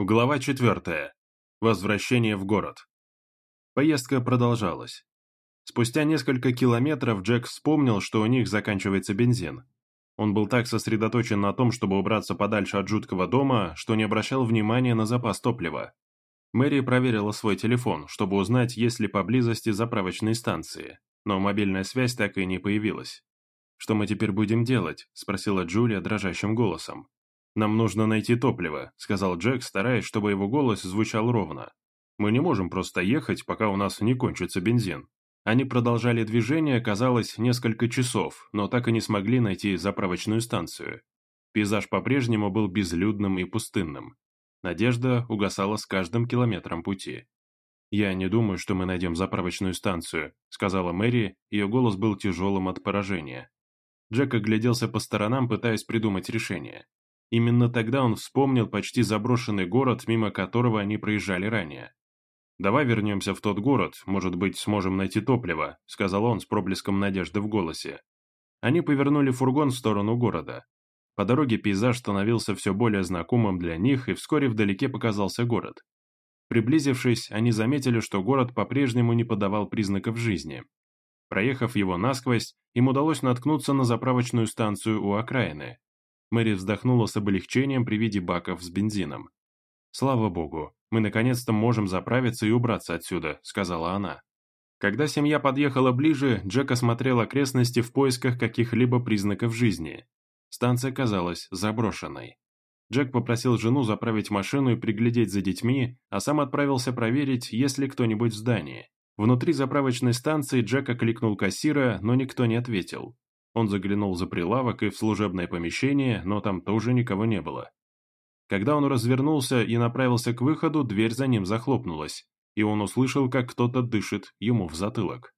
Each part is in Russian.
Глава 4. Возвращение в город. Поездка продолжалась. Спустя несколько километров Джек вспомнил, что у них заканчивается бензин. Он был так сосредоточен на том, чтобы убраться подальше от жуткого дома, что не обращал внимания на запас топлива. Мэри проверила свой телефон, чтобы узнать, есть ли поблизости заправочные станции, но мобильная связь так и не появилась. «Что мы теперь будем делать?» – спросила Джулия дрожащим голосом. «Нам нужно найти топливо», — сказал Джек, стараясь, чтобы его голос звучал ровно. «Мы не можем просто ехать, пока у нас не кончится бензин». Они продолжали движение, казалось, несколько часов, но так и не смогли найти заправочную станцию. Пейзаж по-прежнему был безлюдным и пустынным. Надежда угасала с каждым километром пути. «Я не думаю, что мы найдем заправочную станцию», — сказала Мэри, ее голос был тяжелым от поражения. Джек огляделся по сторонам, пытаясь придумать решение. Именно тогда он вспомнил почти заброшенный город, мимо которого они проезжали ранее. «Давай вернемся в тот город, может быть, сможем найти топливо», сказал он с проблеском надежды в голосе. Они повернули фургон в сторону города. По дороге пейзаж становился все более знакомым для них, и вскоре вдалеке показался город. Приблизившись, они заметили, что город по-прежнему не подавал признаков жизни. Проехав его насквозь, им удалось наткнуться на заправочную станцию у окраины. Мэри вздохнула с облегчением при виде баков с бензином. «Слава богу, мы наконец-то можем заправиться и убраться отсюда», — сказала она. Когда семья подъехала ближе, Джек осмотрел окрестности в поисках каких-либо признаков жизни. Станция казалась заброшенной. Джек попросил жену заправить машину и приглядеть за детьми, а сам отправился проверить, есть ли кто-нибудь в здании. Внутри заправочной станции Джек окликнул кассира, но никто не ответил. Он заглянул за прилавок и в служебное помещение, но там тоже никого не было. Когда он развернулся и направился к выходу, дверь за ним захлопнулась, и он услышал, как кто-то дышит ему в затылок.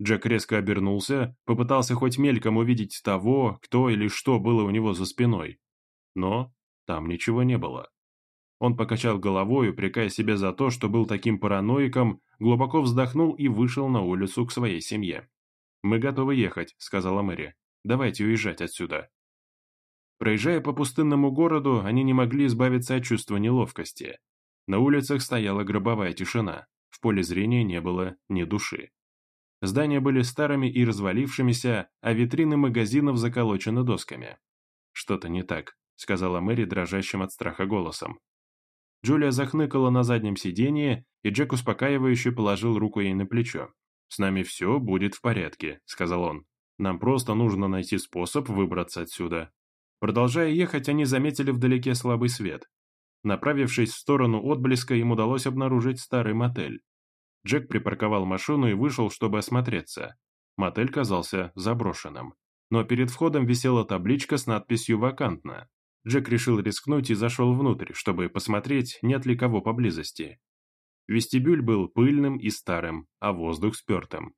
Джек резко обернулся, попытался хоть мельком увидеть того, кто или что было у него за спиной. Но там ничего не было. Он покачал головой, упрекая себя за то, что был таким параноиком, глубоко вздохнул и вышел на улицу к своей семье. «Мы готовы ехать», — сказала Мэри. Давайте уезжать отсюда». Проезжая по пустынному городу, они не могли избавиться от чувства неловкости. На улицах стояла гробовая тишина, в поле зрения не было ни души. Здания были старыми и развалившимися, а витрины магазинов заколочены досками. «Что-то не так», — сказала Мэри дрожащим от страха голосом. Джулия захныкала на заднем сиденье, и Джек успокаивающе положил руку ей на плечо. «С нами все будет в порядке», — сказал он. Нам просто нужно найти способ выбраться отсюда. Продолжая ехать, они заметили вдалеке слабый свет. Направившись в сторону отблеска, им удалось обнаружить старый мотель. Джек припарковал машину и вышел, чтобы осмотреться. Мотель казался заброшенным. Но перед входом висела табличка с надписью «Вакантно». Джек решил рискнуть и зашел внутрь, чтобы посмотреть, нет ли кого поблизости. Вестибюль был пыльным и старым, а воздух спертым.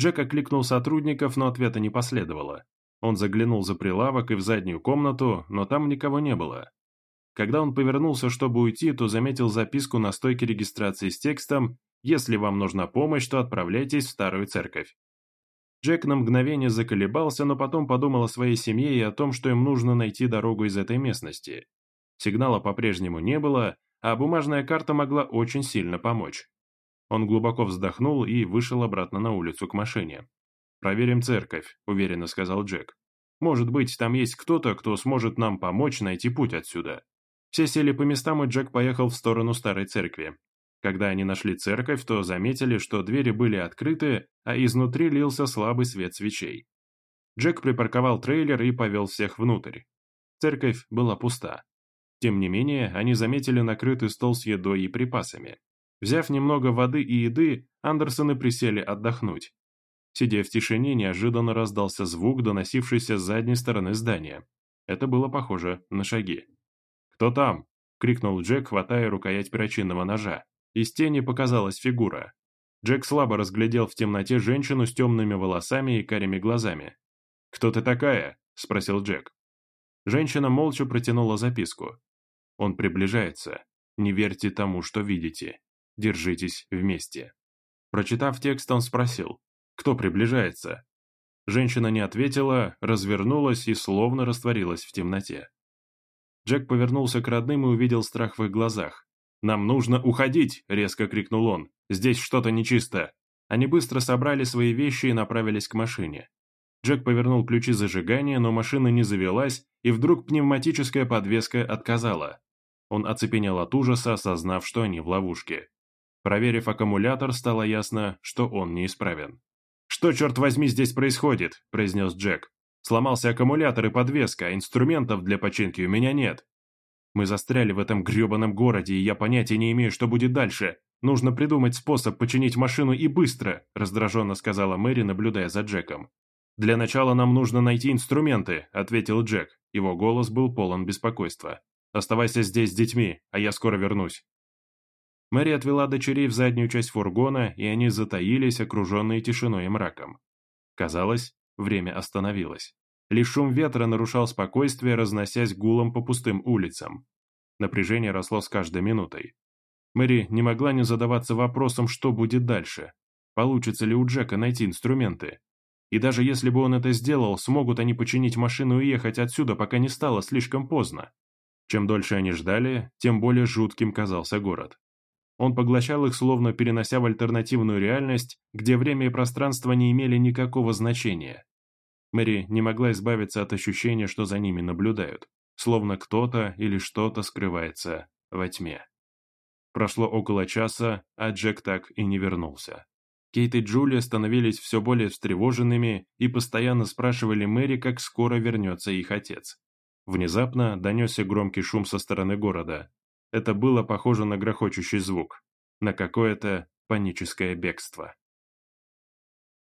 Джек окликнул сотрудников, но ответа не последовало. Он заглянул за прилавок и в заднюю комнату, но там никого не было. Когда он повернулся, чтобы уйти, то заметил записку на стойке регистрации с текстом «Если вам нужна помощь, то отправляйтесь в старую церковь». Джек на мгновение заколебался, но потом подумал о своей семье и о том, что им нужно найти дорогу из этой местности. Сигнала по-прежнему не было, а бумажная карта могла очень сильно помочь. Он глубоко вздохнул и вышел обратно на улицу к машине. «Проверим церковь», — уверенно сказал Джек. «Может быть, там есть кто-то, кто сможет нам помочь найти путь отсюда». Все сели по местам, и Джек поехал в сторону старой церкви. Когда они нашли церковь, то заметили, что двери были открыты, а изнутри лился слабый свет свечей. Джек припарковал трейлер и повел всех внутрь. Церковь была пуста. Тем не менее, они заметили накрытый стол с едой и припасами. Взяв немного воды и еды, Андерсоны присели отдохнуть. Сидя в тишине, неожиданно раздался звук, доносившийся с задней стороны здания. Это было похоже на шаги. «Кто там?» — крикнул Джек, хватая рукоять перочинного ножа. Из тени показалась фигура. Джек слабо разглядел в темноте женщину с темными волосами и карими глазами. «Кто ты такая?» — спросил Джек. Женщина молча протянула записку. «Он приближается. Не верьте тому, что видите. Держитесь вместе». Прочитав текст, он спросил, кто приближается. Женщина не ответила, развернулась и словно растворилась в темноте. Джек повернулся к родным и увидел страх в их глазах. «Нам нужно уходить!» – резко крикнул он. «Здесь что-то нечисто!» Они быстро собрали свои вещи и направились к машине. Джек повернул ключи зажигания, но машина не завелась, и вдруг пневматическая подвеска отказала. Он оцепенел от ужаса, осознав, что они в ловушке. Проверив аккумулятор, стало ясно, что он неисправен. «Что, черт возьми, здесь происходит?» – произнес Джек. «Сломался аккумулятор и подвеска, а инструментов для починки у меня нет. Мы застряли в этом грёбаном городе, и я понятия не имею, что будет дальше. Нужно придумать способ починить машину и быстро», – раздраженно сказала Мэри, наблюдая за Джеком. «Для начала нам нужно найти инструменты», – ответил Джек. Его голос был полон беспокойства. «Оставайся здесь с детьми, а я скоро вернусь». Мэри отвела дочерей в заднюю часть фургона, и они затаились, окруженные тишиной и мраком. Казалось, время остановилось. Лишь шум ветра нарушал спокойствие, разносясь гулом по пустым улицам. Напряжение росло с каждой минутой. Мэри не могла не задаваться вопросом, что будет дальше. Получится ли у Джека найти инструменты? И даже если бы он это сделал, смогут они починить машину и уехать отсюда, пока не стало слишком поздно. Чем дольше они ждали, тем более жутким казался город. Он поглощал их, словно перенося в альтернативную реальность, где время и пространство не имели никакого значения. Мэри не могла избавиться от ощущения, что за ними наблюдают, словно кто-то или что-то скрывается во тьме. Прошло около часа, а Джек так и не вернулся. Кейт и Джулия становились все более встревоженными и постоянно спрашивали Мэри, как скоро вернется их отец. Внезапно донесся громкий шум со стороны города, это было похоже на грохочущий звук, на какое-то паническое бегство.